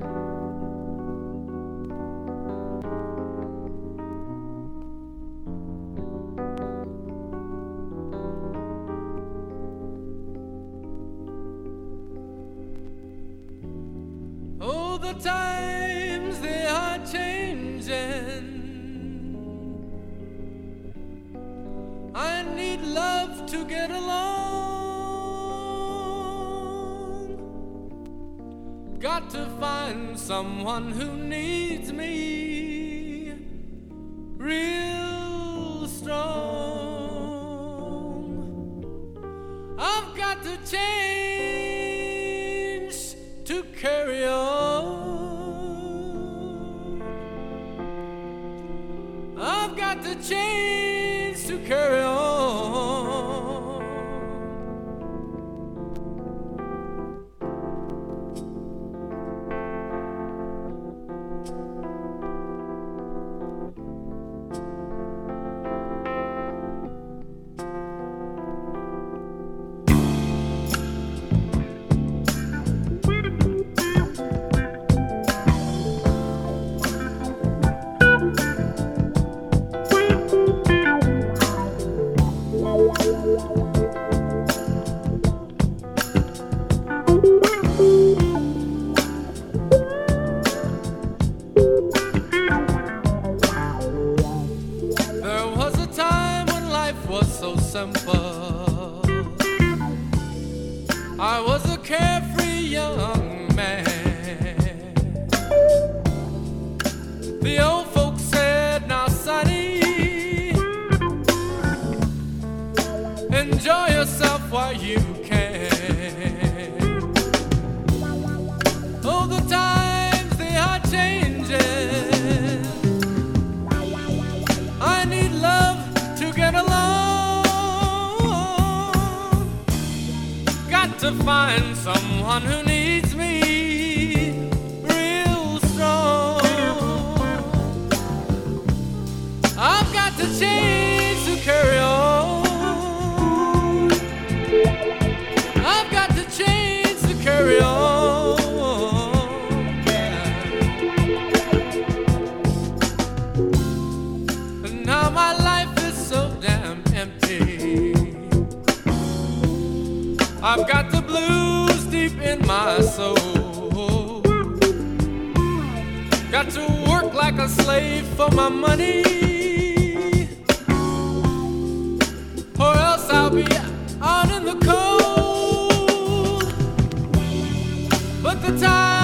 Oh, I need love to get along. Got to find someone who needs me. Real The old folks said, Now, sonny, enjoy yourself while you can. Oh, the times they are changing. I need love to get along. Got to find someone who needs I've got the blues deep in my soul. Got to work like a slave for my money. Or else I'll be out in the cold. But the times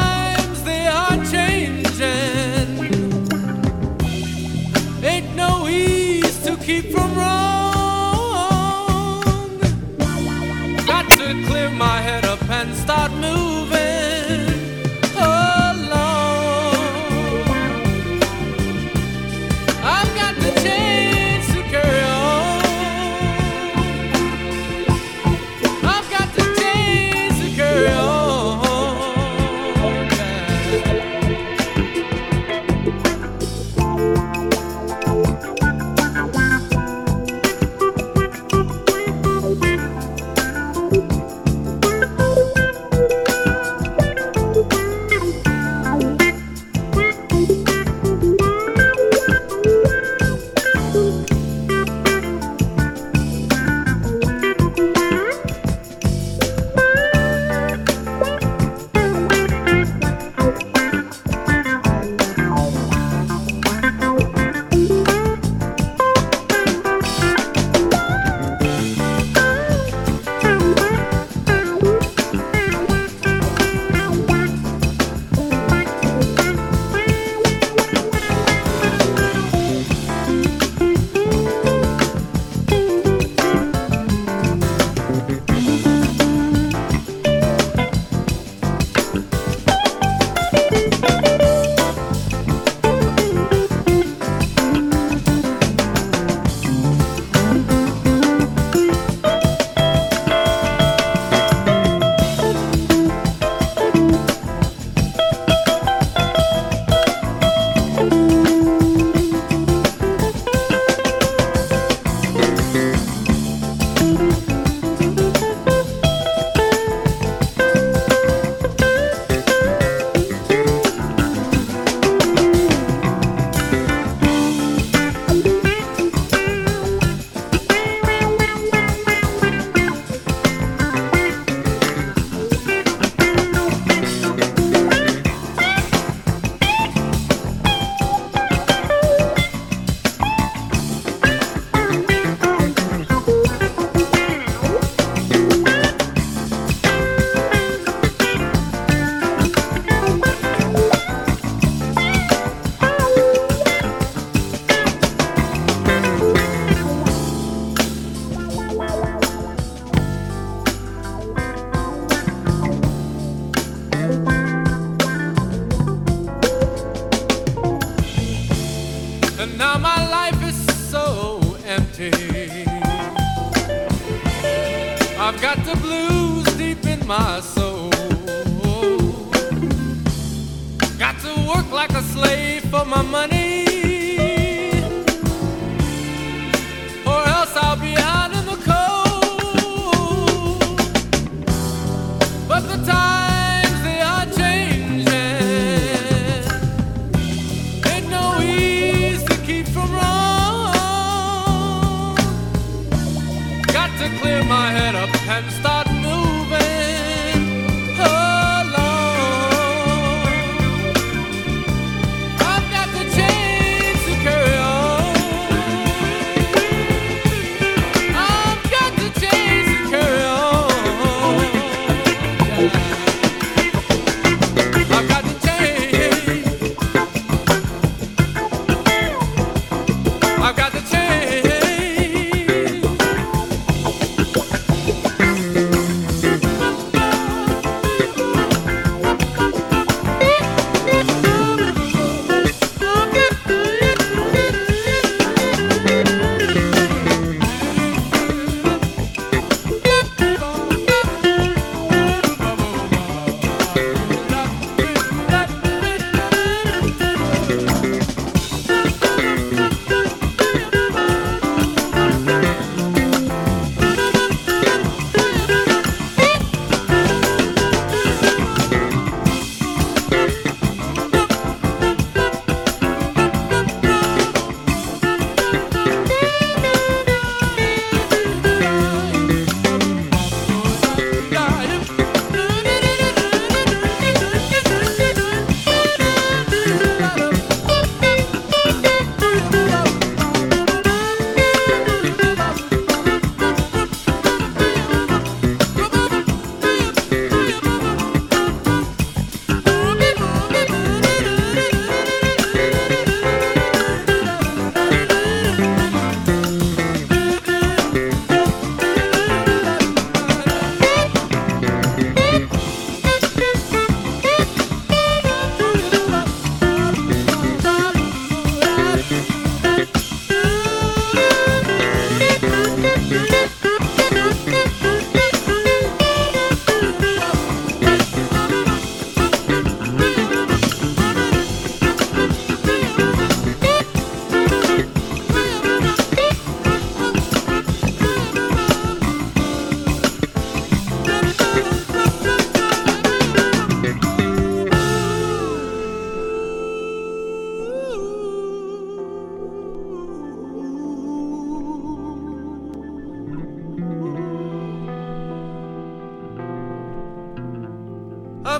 my soul. Got to work like a slave for my money.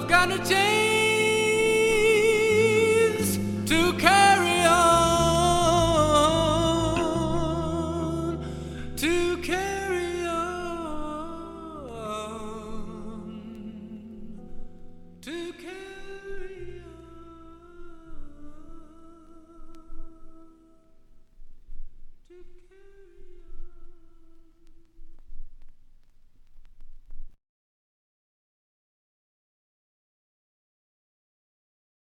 I've got to change.